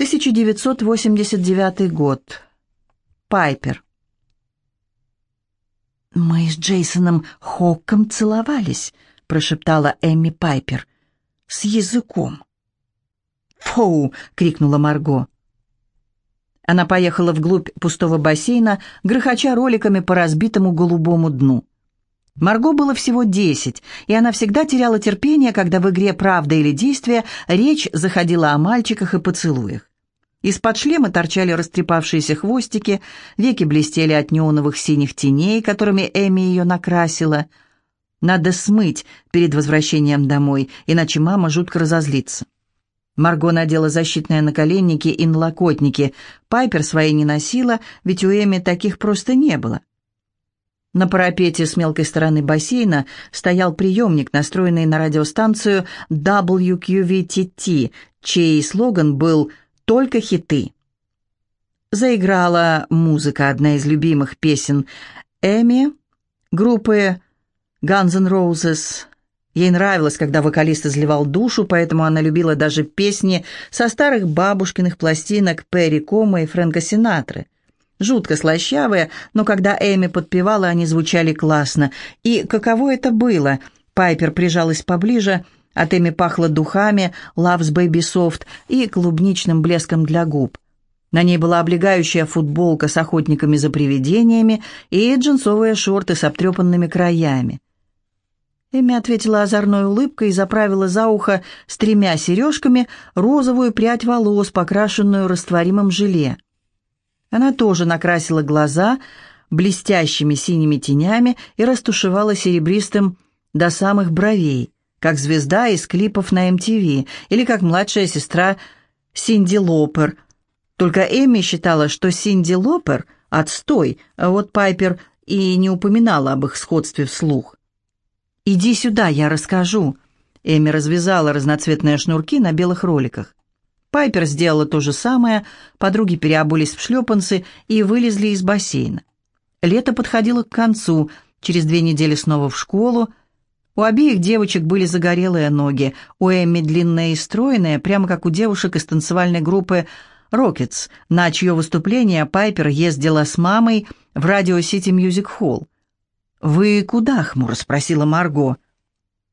1989 год. Пайпер. «Мы с Джейсоном Хокком целовались», — прошептала Эмми Пайпер. «С языком». «Фоу!» — крикнула Марго. Она поехала вглубь пустого бассейна, грохоча роликами по разбитому голубому дну. Марго было всего десять, и она всегда теряла терпение, когда в игре «Правда или действие» речь заходила о мальчиках и поцелуях. Из-под шлема торчали растрепавшиеся хвостики, веки блестели от неоновых синих теней, которыми Эми ее накрасила. Надо смыть перед возвращением домой, иначе мама жутко разозлится. Марго надела защитные наколенники и налокотники. Пайпер свои не носила, ведь у Эми таких просто не было. На парапете с мелкой стороны бассейна стоял приемник, настроенный на радиостанцию WQVTT, чей слоган был «Только хиты». Заиграла музыка, одна из любимых песен Эми, группы Guns N' Roses. Ей нравилось, когда вокалист изливал душу, поэтому она любила даже песни со старых бабушкиных пластинок Перри Кома и Фрэнка Синатры – Жутко слащавые, но когда Эми подпевала, они звучали классно. И каково это было? Пайпер прижалась поближе, от Эми пахло духами, Love's Baby Soft и клубничным блеском для губ. На ней была облегающая футболка с охотниками за привидениями и джинсовые шорты с обтрепанными краями. Эми ответила озорной улыбкой и заправила за ухо с тремя сережками розовую прядь волос, покрашенную растворимым желе. Она тоже накрасила глаза блестящими синими тенями и растушевала серебристым до самых бровей, как звезда из клипов на MTV или как младшая сестра Синди Лопер. Только Эми считала, что Синди Лопер — отстой, а вот Пайпер и не упоминала об их сходстве вслух. «Иди сюда, я расскажу». Эми развязала разноцветные шнурки на белых роликах. Пайпер сделала то же самое, подруги переобулись в шлепанцы и вылезли из бассейна. Лето подходило к концу, через две недели снова в школу. У обеих девочек были загорелые ноги, у Эмми длинные и стройные, прямо как у девушек из танцевальной группы «Рокетс», на чье выступление Пайпер ездила с мамой в Радио Сити Мьюзик Холл. «Вы куда?» — хмуро спросила Марго.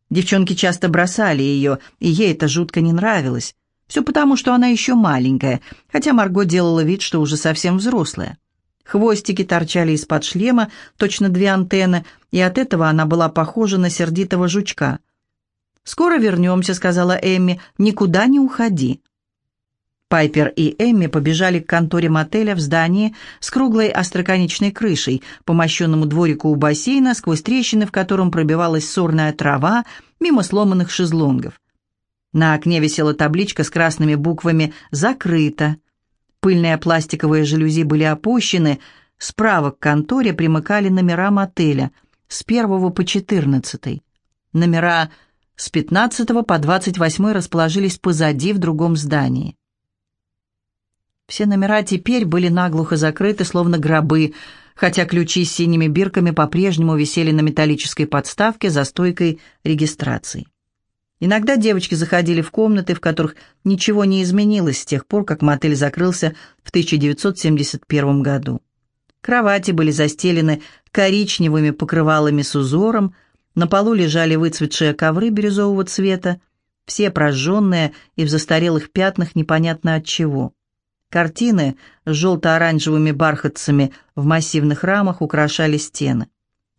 Девчонки часто бросали ее, и ей это жутко не нравилось. Все потому, что она еще маленькая, хотя Марго делала вид, что уже совсем взрослая. Хвостики торчали из-под шлема, точно две антенны, и от этого она была похожа на сердитого жучка. «Скоро вернемся», — сказала Эмми, — «никуда не уходи». Пайпер и Эмми побежали к конторе мотеля в здании с круглой остроконечной крышей, по мощенному дворику у бассейна, сквозь трещины, в котором пробивалась сорная трава, мимо сломанных шезлонгов. На окне висела табличка с красными буквами «Закрыто». Пыльные пластиковые жалюзи были опущены. Справа к конторе примыкали номера мотеля с 1 по 14. Номера с 15 по 28 расположились позади в другом здании. Все номера теперь были наглухо закрыты, словно гробы, хотя ключи с синими бирками по-прежнему висели на металлической подставке за стойкой регистрации. Иногда девочки заходили в комнаты, в которых ничего не изменилось с тех пор, как мотель закрылся в 1971 году. Кровати были застелены коричневыми покрывалами с узором, на полу лежали выцветшие ковры бирюзового цвета, все прожженные и в застарелых пятнах непонятно от чего. Картины с желто-оранжевыми бархатцами в массивных рамах украшали стены.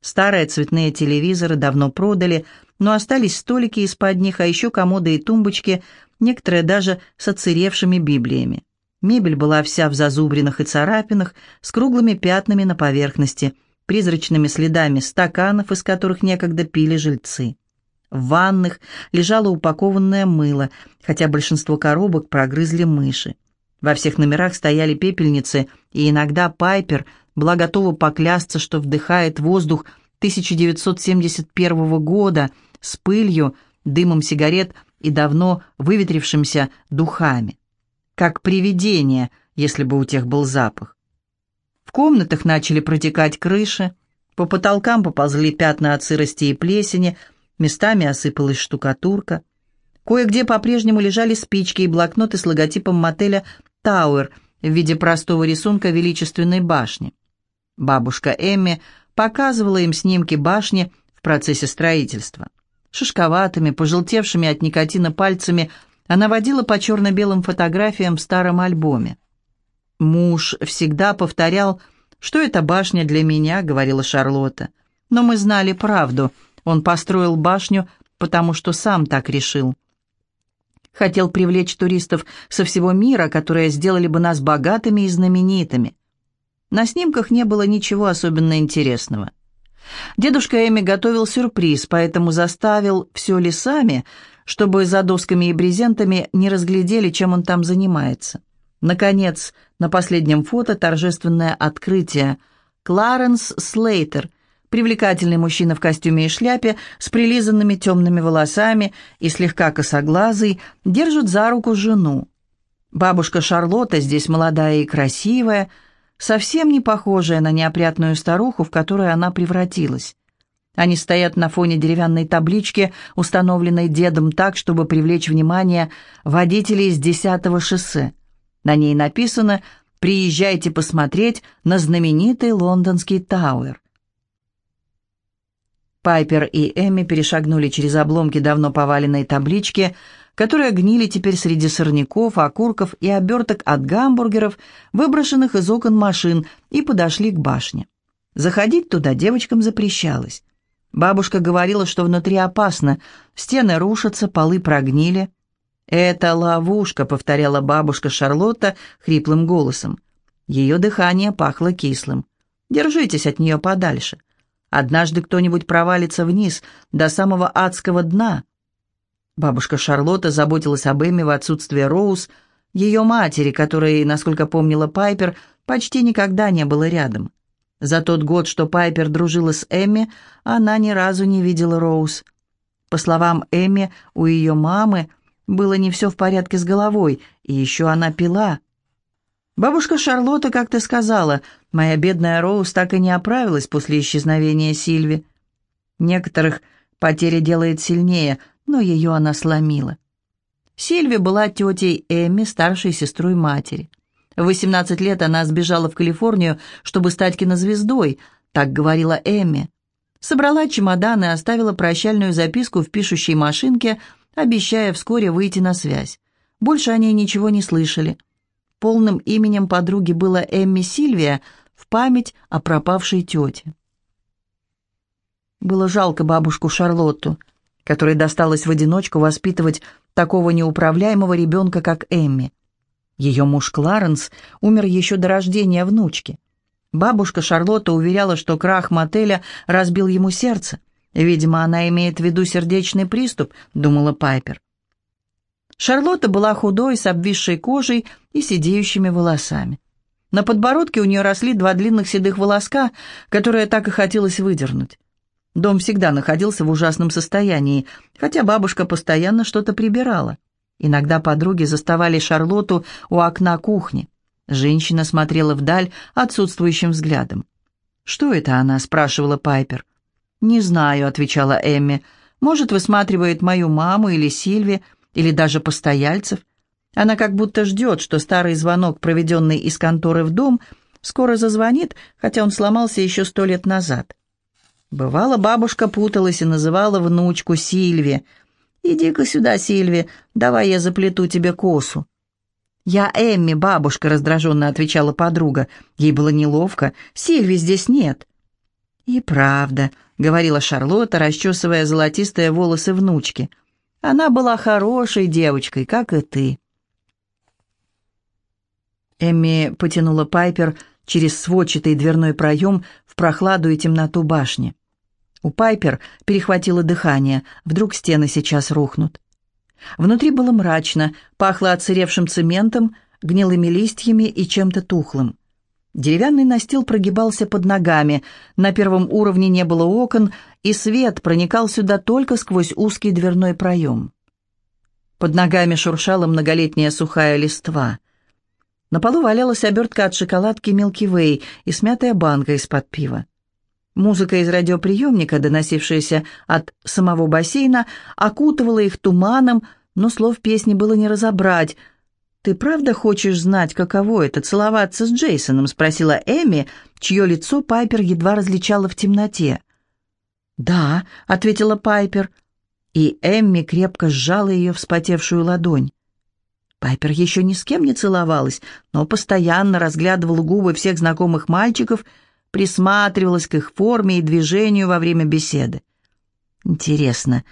Старые цветные телевизоры давно продали – но остались столики из-под них, а еще комоды и тумбочки, некоторые даже с отсыревшими библиями. Мебель была вся в зазубринах и царапинах, с круглыми пятнами на поверхности, призрачными следами стаканов, из которых некогда пили жильцы. В ванных лежало упакованное мыло, хотя большинство коробок прогрызли мыши. Во всех номерах стояли пепельницы, и иногда Пайпер была готова поклясться, что вдыхает воздух 1971 года – с пылью, дымом сигарет и давно выветрившимся духами. Как привидение, если бы у тех был запах. В комнатах начали протекать крыши, по потолкам поползли пятна от сырости и плесени, местами осыпалась штукатурка. Кое-где по-прежнему лежали спички и блокноты с логотипом мотеля Тауэр в виде простого рисунка величественной башни. Бабушка Эмми показывала им снимки башни в процессе строительства. Шишковатыми, пожелтевшими от никотина пальцами она водила по черно-белым фотографиям в старом альбоме. «Муж всегда повторял, что это башня для меня», — говорила Шарлотта. «Но мы знали правду. Он построил башню, потому что сам так решил. Хотел привлечь туристов со всего мира, которые сделали бы нас богатыми и знаменитыми. На снимках не было ничего особенно интересного. Дедушка Эми готовил сюрприз, поэтому заставил все лесами, чтобы за досками и брезентами не разглядели, чем он там занимается. Наконец, на последнем фото торжественное открытие. Кларенс Слейтер, привлекательный мужчина в костюме и шляпе, с прилизанными темными волосами и слегка косоглазый, держит за руку жену. Бабушка Шарлотта здесь молодая и красивая, совсем не похожая на неопрятную старуху, в которую она превратилась. Они стоят на фоне деревянной таблички, установленной дедом так, чтобы привлечь внимание водителей с 10-го шоссе. На ней написано «Приезжайте посмотреть на знаменитый лондонский Тауэр». Пайпер и Эми перешагнули через обломки давно поваленной таблички, которые гнили теперь среди сорняков, окурков и оберток от гамбургеров, выброшенных из окон машин, и подошли к башне. Заходить туда девочкам запрещалось. Бабушка говорила, что внутри опасно, стены рушатся, полы прогнили. «Это ловушка», — повторяла бабушка Шарлотта хриплым голосом. Ее дыхание пахло кислым. «Держитесь от нее подальше. Однажды кто-нибудь провалится вниз, до самого адского дна». Бабушка Шарлотта заботилась об Эмме в отсутствие Роуз, ее матери, которой, насколько помнила Пайпер, почти никогда не было рядом. За тот год, что Пайпер дружила с Эмми, она ни разу не видела Роуз. По словам Эмми, у ее мамы было не все в порядке с головой, и еще она пила. Бабушка Шарлотта как-то сказала, «Моя бедная Роуз так и не оправилась после исчезновения Сильви». Некоторых потеря делает сильнее, но ее она сломила. Сильви была тетей Эмми, старшей сестрой матери. В 18 лет она сбежала в Калифорнию, чтобы стать кинозвездой, так говорила Эмми. Собрала чемодан и оставила прощальную записку в пишущей машинке, обещая вскоре выйти на связь. Больше о ней ничего не слышали. Полным именем подруги было Эмми Сильвия в память о пропавшей тете. Было жалко бабушку Шарлотту, которой досталось в одиночку воспитывать такого неуправляемого ребенка, как Эмми. Ее муж Кларенс умер еще до рождения внучки. Бабушка Шарлотта уверяла, что крах мотеля разбил ему сердце. Видимо, она имеет в виду сердечный приступ, думала Пайпер. Шарлотта была худой, с обвисшей кожей и сидеющими волосами. На подбородке у нее росли два длинных седых волоска, которые так и хотелось выдернуть. Дом всегда находился в ужасном состоянии, хотя бабушка постоянно что-то прибирала. Иногда подруги заставали Шарлотту у окна кухни. Женщина смотрела вдаль отсутствующим взглядом. «Что это она?» — спрашивала Пайпер. «Не знаю», — отвечала Эмми. «Может, высматривает мою маму или Сильви, или даже постояльцев. Она как будто ждет, что старый звонок, проведенный из конторы в дом, скоро зазвонит, хотя он сломался еще сто лет назад. Бывало, бабушка путалась и называла внучку Сильви. «Иди-ка сюда, Сильви, давай я заплету тебе косу». «Я Эмми, бабушка», — раздраженно отвечала подруга. Ей было неловко. «Сильви здесь нет». «И правда», — говорила Шарлотта, расчесывая золотистые волосы внучки. Она была хорошей девочкой, как и ты. Эмми потянула Пайпер через сводчатый дверной проем в прохладу и темноту башни. У Пайпер перехватило дыхание, вдруг стены сейчас рухнут. Внутри было мрачно, пахло отсыревшим цементом, гнилыми листьями и чем-то тухлым. Деревянный настил прогибался под ногами, на первом уровне не было окон, и свет проникал сюда только сквозь узкий дверной проем. Под ногами шуршала многолетняя сухая листва. На полу валялась обертка от шоколадки Milky Way и смятая банка из-под пива. Музыка из радиоприемника, доносившаяся от самого бассейна, окутывала их туманом, но слов песни было не разобрать. «Ты правда хочешь знать, каково это — целоваться с Джейсоном?» — спросила Эми, чье лицо Пайпер едва различала в темноте. «Да», — ответила Пайпер, и Эмми крепко сжала ее вспотевшую ладонь. Пайпер еще ни с кем не целовалась, но постоянно разглядывала губы всех знакомых мальчиков, присматривалась к их форме и движению во время беседы. Интересно,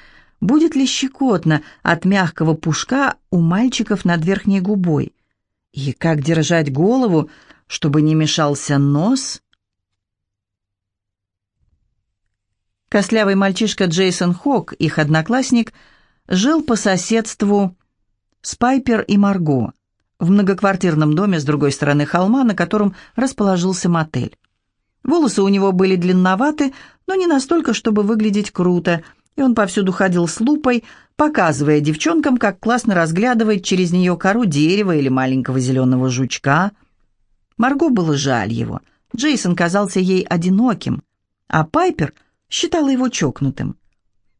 будет ли щекотно от мягкого пушка у мальчиков над верхней губой? И как держать голову, чтобы не мешался нос? Кослявый мальчишка Джейсон Хок, их одноклассник, жил по соседству с Пайпер и Марго в многоквартирном доме с другой стороны холма, на котором расположился мотель. Волосы у него были длинноваты, но не настолько, чтобы выглядеть круто, и он повсюду ходил с лупой, показывая девчонкам, как классно разглядывать через нее кору дерева или маленького зеленого жучка. Марго было жаль его. Джейсон казался ей одиноким, а Пайпер считала его чокнутым.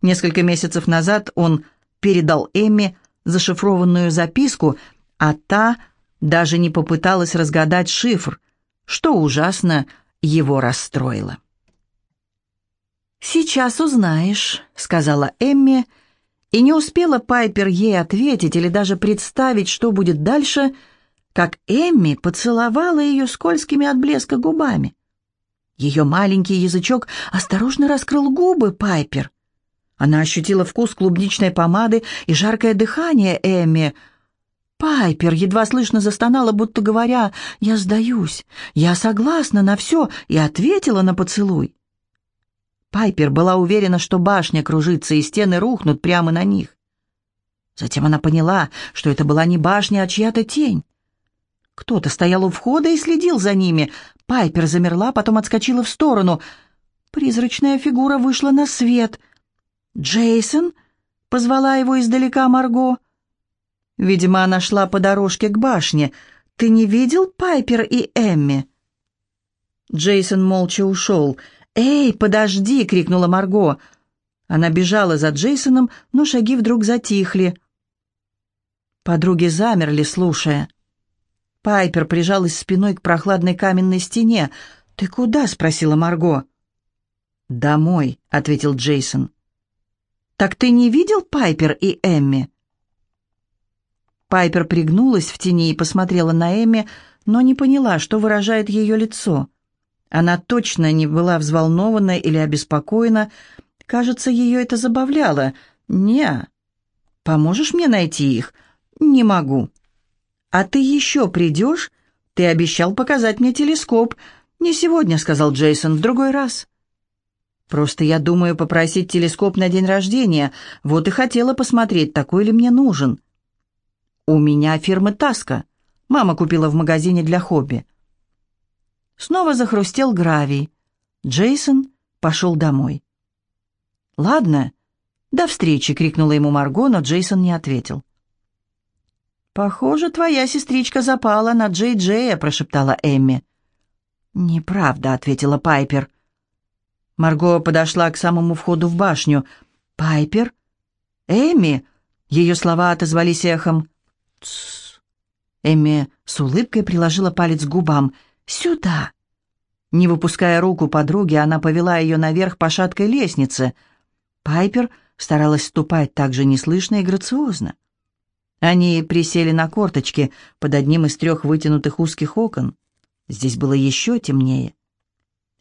Несколько месяцев назад он передал Эмми зашифрованную записку, а та даже не попыталась разгадать шифр, что ужасно его расстроило. «Сейчас узнаешь», — сказала Эмми, и не успела Пайпер ей ответить или даже представить, что будет дальше, как Эмми поцеловала ее скользкими от блеска губами. Ее маленький язычок осторожно раскрыл губы Пайпер. Она ощутила вкус клубничной помады и жаркое дыхание Эмми. Пайпер едва слышно застонала, будто говоря «Я сдаюсь, я согласна на все», и ответила на поцелуй. Пайпер была уверена, что башня кружится и стены рухнут прямо на них. Затем она поняла, что это была не башня, а чья-то тень. Кто-то стоял у входа и следил за ними. Пайпер замерла, потом отскочила в сторону. Призрачная фигура вышла на свет. «Джейсон?» — позвала его издалека Марго. Видимо, она шла по дорожке к башне. «Ты не видел Пайпер и Эмми?» Джейсон молча ушел. «Эй, подожди!» — крикнула Марго. Она бежала за Джейсоном, но шаги вдруг затихли. Подруги замерли, слушая. Пайпер прижалась спиной к прохладной каменной стене. «Ты куда?» — спросила Марго. «Домой», — ответил Джейсон. «Так ты не видел Пайпер и Эмми?» Пайпер пригнулась в тени и посмотрела на Эмми, но не поняла, что выражает ее лицо. Она точно не была взволнована или обеспокоена. Кажется, ее это забавляло. «Не. Поможешь мне найти их?» «Не могу». «А ты еще придешь? Ты обещал показать мне телескоп». «Не сегодня», — сказал Джейсон, — «в другой раз». «Просто я думаю попросить телескоп на день рождения. Вот и хотела посмотреть, такой ли мне нужен». «У меня фирмы Таска. Мама купила в магазине для хобби». Снова захрустел гравий. Джейсон пошел домой. «Ладно, до встречи!» — крикнула ему Марго, но Джейсон не ответил. «Похоже, твоя сестричка запала на Джей-Джея», — прошептала Эмми. «Неправда», — ответила Пайпер. Марго подошла к самому входу в башню. «Пайпер? Эми?» Ее слова отозвались эхом. «Тссс». Эми с улыбкой приложила палец к губам. «Сюда!» Не выпуская руку подруги, она повела ее наверх по шаткой лестнице. Пайпер старалась ступать так же неслышно и грациозно. Они присели на корточки под одним из трех вытянутых узких окон. Здесь было еще темнее.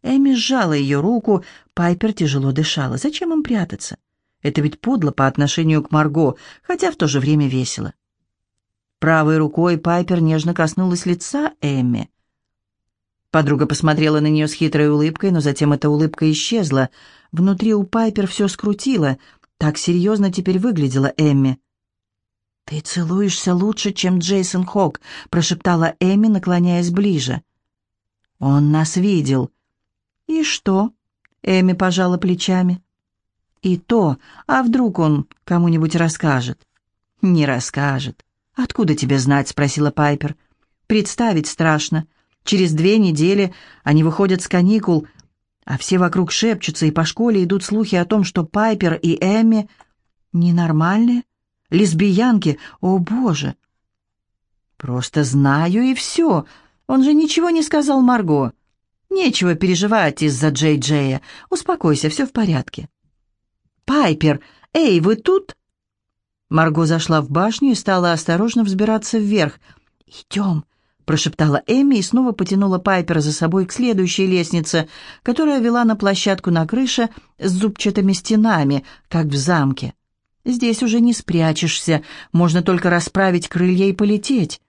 Эми сжала ее руку, Пайпер тяжело дышала. Зачем им прятаться? Это ведь подло по отношению к Марго, хотя в то же время весело. Правой рукой Пайпер нежно коснулась лица Эмми. Подруга посмотрела на нее с хитрой улыбкой, но затем эта улыбка исчезла. Внутри у Пайпер все скрутило. Так серьезно теперь выглядела Эмми. «Ты целуешься лучше, чем Джейсон Хок», — прошептала Эми, наклоняясь ближе. «Он нас видел». «И что?» — Эми пожала плечами. «И то, а вдруг он кому-нибудь расскажет?» «Не расскажет». «Откуда тебе знать?» — спросила Пайпер. «Представить страшно. Через две недели они выходят с каникул, а все вокруг шепчутся, и по школе идут слухи о том, что Пайпер и Эми ненормальные, лесбиянки, о боже!» «Просто знаю и все. Он же ничего не сказал Марго. Нечего переживать из-за Джей-Джея. Успокойся, все в порядке». «Пайпер, эй, вы тут?» Марго зашла в башню и стала осторожно взбираться вверх. «Идем», — прошептала Эми и снова потянула Пайпера за собой к следующей лестнице, которая вела на площадку на крыше с зубчатыми стенами, как в замке. «Здесь уже не спрячешься, можно только расправить крылья и полететь».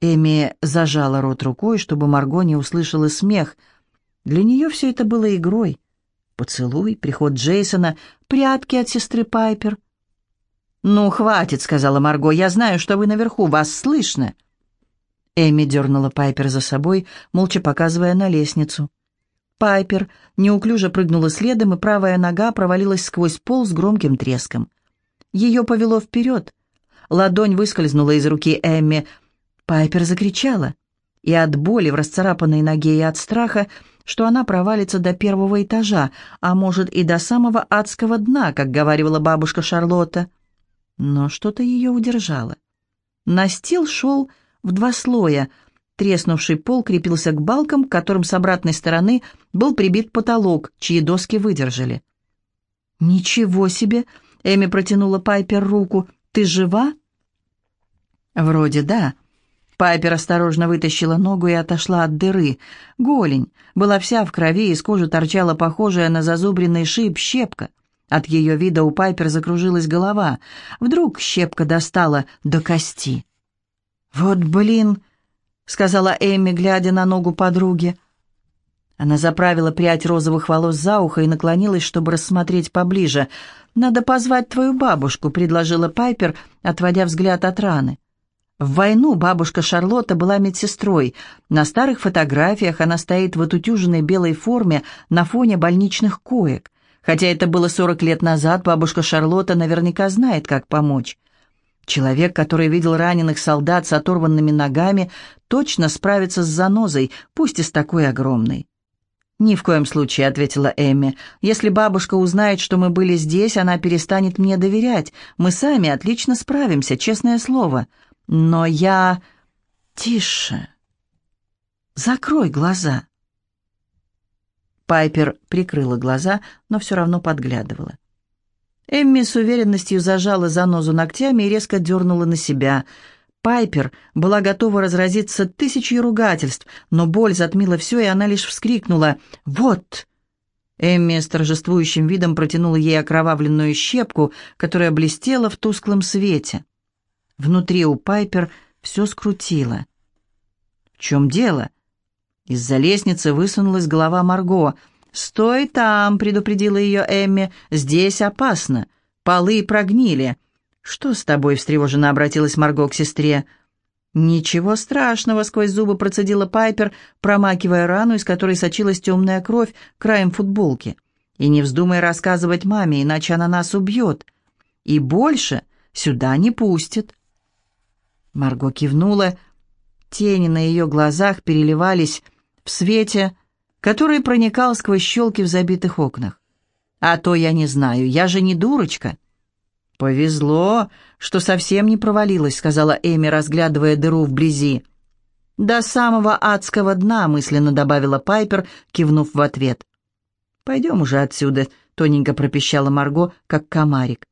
Эми зажала рот рукой, чтобы Марго не услышала смех. Для нее все это было игрой. Поцелуй, приход Джейсона, прятки от сестры Пайпер. «Ну, хватит», — сказала Марго, — «я знаю, что вы наверху, вас слышно». Эми дернула Пайпер за собой, молча показывая на лестницу. Пайпер неуклюже прыгнула следом, и правая нога провалилась сквозь пол с громким треском. Ее повело вперед. Ладонь выскользнула из руки Эмми. Пайпер закричала. И от боли в расцарапанной ноге, и от страха, что она провалится до первого этажа, а может и до самого адского дна, как говорила бабушка Шарлотта. Но что-то ее удержало. Настил шел в два слоя. Треснувший пол крепился к балкам, к которым с обратной стороны был прибит потолок, чьи доски выдержали. «Ничего себе!» — Эми протянула Пайпер руку. «Ты жива?» «Вроде да». Пайпер осторожно вытащила ногу и отошла от дыры. Голень была вся в крови, из кожи торчала похожая на зазубренный шип щепка — от ее вида у Пайпер закружилась голова. Вдруг щепка достала до кости. «Вот блин!» — сказала Эми, глядя на ногу подруги. Она заправила прядь розовых волос за ухо и наклонилась, чтобы рассмотреть поближе. «Надо позвать твою бабушку», — предложила Пайпер, отводя взгляд от раны. В войну бабушка Шарлотта была медсестрой. На старых фотографиях она стоит в отутюженной белой форме на фоне больничных коек. Хотя это было 40 лет назад, бабушка Шарлотта наверняка знает, как помочь. Человек, который видел раненых солдат с оторванными ногами, точно справится с занозой, пусть и с такой огромной. «Ни в коем случае», — ответила Эмми. «Если бабушка узнает, что мы были здесь, она перестанет мне доверять. Мы сами отлично справимся, честное слово. Но я...» «Тише. Закрой глаза». Пайпер прикрыла глаза, но все равно подглядывала. Эмми с уверенностью зажала занозу ногтями и резко дернула на себя. Пайпер была готова разразиться тысячей ругательств, но боль затмила все, и она лишь вскрикнула «Вот!». Эмми с торжествующим видом протянула ей окровавленную щепку, которая блестела в тусклом свете. Внутри у Пайпер все скрутило. «В чем дело?» Из-за лестницы высунулась голова Марго. «Стой там!» — предупредила ее Эмми. «Здесь опасно. Полы прогнили». «Что с тобой?» — встревоженно обратилась Марго к сестре. «Ничего страшного!» — сквозь зубы процедила Пайпер, промакивая рану, из которой сочилась темная кровь, краем футболки. «И не вздумай рассказывать маме, иначе она нас убьет. И больше сюда не пустит». Марго кивнула. Тени на ее глазах переливались в свете, который проникал сквозь щелки в забитых окнах. «А то я не знаю, я же не дурочка». «Повезло, что совсем не провалилась», — сказала Эми, разглядывая дыру вблизи. «До самого адского дна», — мысленно добавила Пайпер, кивнув в ответ. «Пойдем уже отсюда», — тоненько пропищала Марго, как комарик.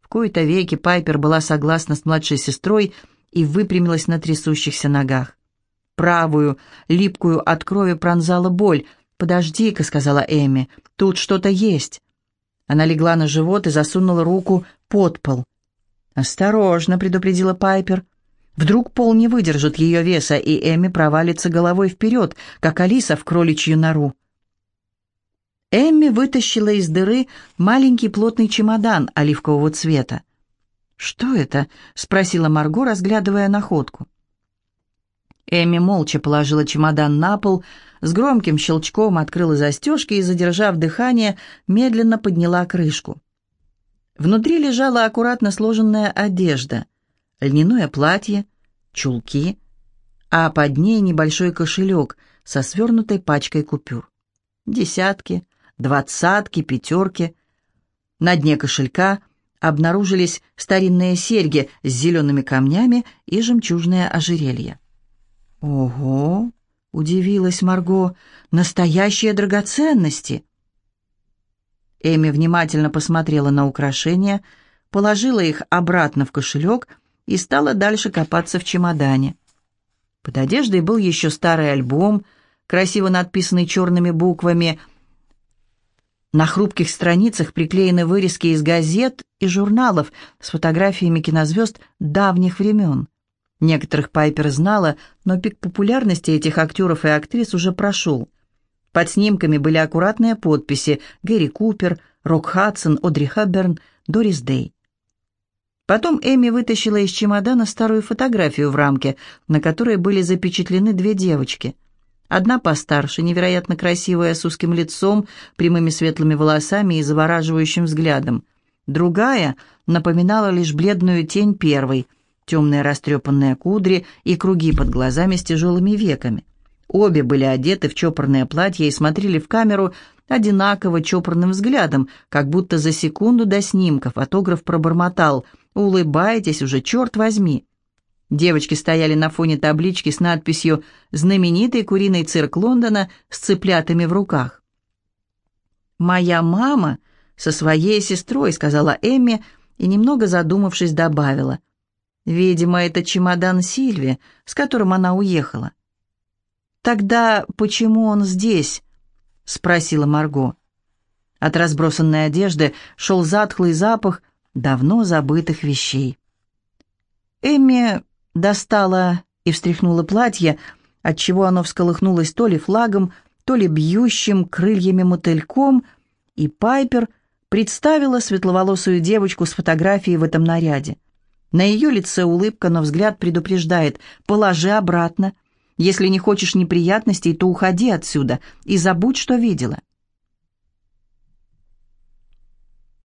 В кои-то веки Пайпер была согласна с младшей сестрой и выпрямилась на трясущихся ногах. Правую, липкую от крови пронзала боль. «Подожди-ка», — сказала Эми, — «тут что-то есть». Она легла на живот и засунула руку под пол. «Осторожно», — предупредила Пайпер. «Вдруг пол не выдержит ее веса, и Эми провалится головой вперед, как Алиса в кроличью нору». Эмми вытащила из дыры маленький плотный чемодан оливкового цвета. «Что это?» — спросила Марго, разглядывая находку. Эми молча положила чемодан на пол, с громким щелчком открыла застежки и, задержав дыхание, медленно подняла крышку. Внутри лежала аккуратно сложенная одежда, льняное платье, чулки, а под ней небольшой кошелек со свернутой пачкой купюр. Десятки, двадцатки, пятерки. На дне кошелька обнаружились старинные серьги с зелеными камнями и жемчужное ожерелье. «Ого!» — удивилась Марго. «Настоящие драгоценности!» Эми внимательно посмотрела на украшения, положила их обратно в кошелек и стала дальше копаться в чемодане. Под одеждой был еще старый альбом, красиво надписанный черными буквами. На хрупких страницах приклеены вырезки из газет и журналов с фотографиями кинозвезд давних времен. Некоторых Пайпер знала, но пик популярности этих актеров и актрис уже прошел. Под снимками были аккуратные подписи Гэри Купер, Рок Хадсон, Одри Хабберн, Дорис Дэй. Потом Эми вытащила из чемодана старую фотографию в рамке, на которой были запечатлены две девочки. Одна постарше, невероятно красивая, с узким лицом, прямыми светлыми волосами и завораживающим взглядом. Другая напоминала лишь бледную тень первой, темные растрепанные кудри и круги под глазами с тяжелыми веками. Обе были одеты в чопорное платье и смотрели в камеру одинаково чопорным взглядом, как будто за секунду до снимков фотограф пробормотал «Улыбайтесь уже, черт возьми!». Девочки стояли на фоне таблички с надписью «Знаменитый куриный цирк Лондона с цыплятами в руках». «Моя мама со своей сестрой», — сказала Эмми, и, немного задумавшись, добавила. «Видимо, это чемодан Сильви, с которым она уехала». «Тогда почему он здесь?» — спросила Марго. От разбросанной одежды шел затхлый запах давно забытых вещей. Эмми достала и встряхнула платье, отчего оно всколыхнулось то ли флагом, то ли бьющим крыльями мотыльком, и Пайпер представила светловолосую девочку с фотографией в этом наряде. На ее лице улыбка, но взгляд предупреждает «положи обратно», если не хочешь неприятностей, то уходи отсюда и забудь, что видела.